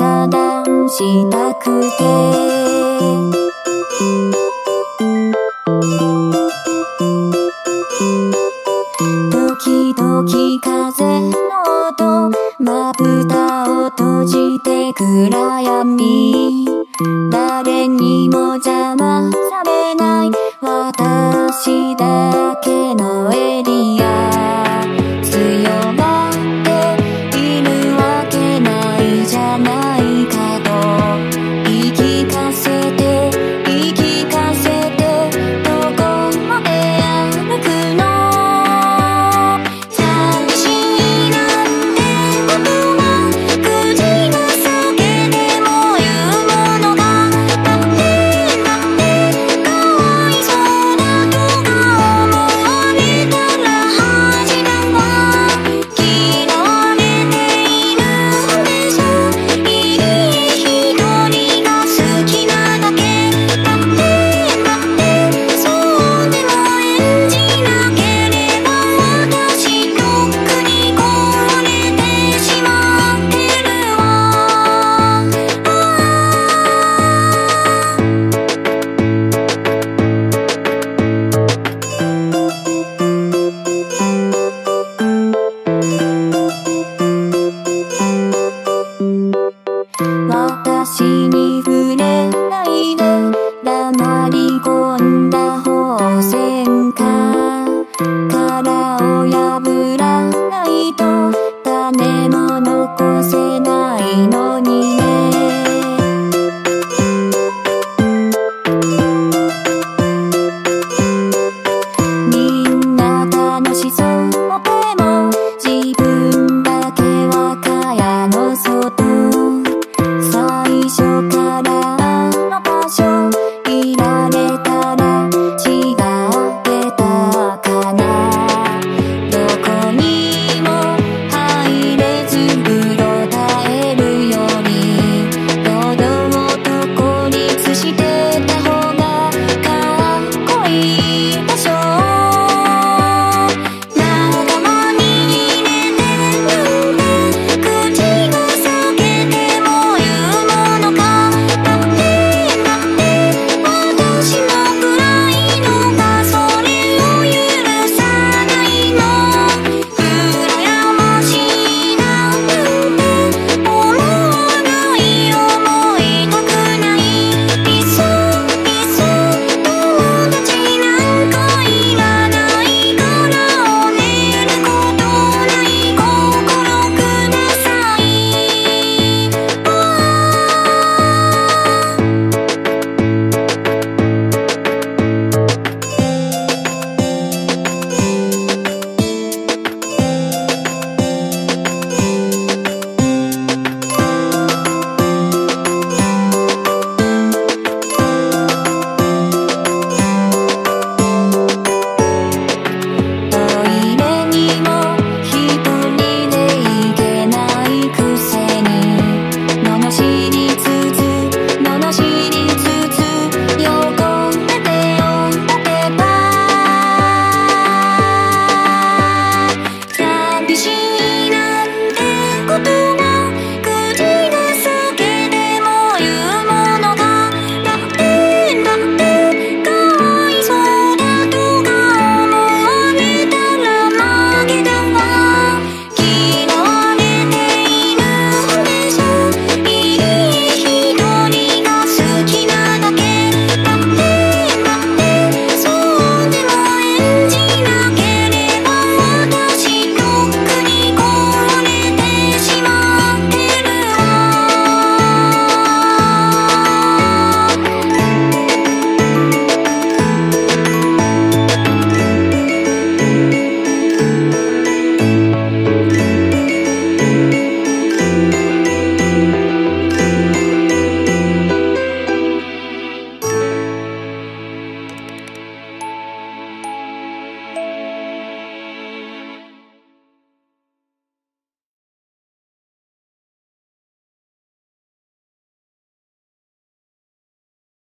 遮断したくて。時々風の音まぶたを閉じて暗闇。誰にも邪魔されない私だ。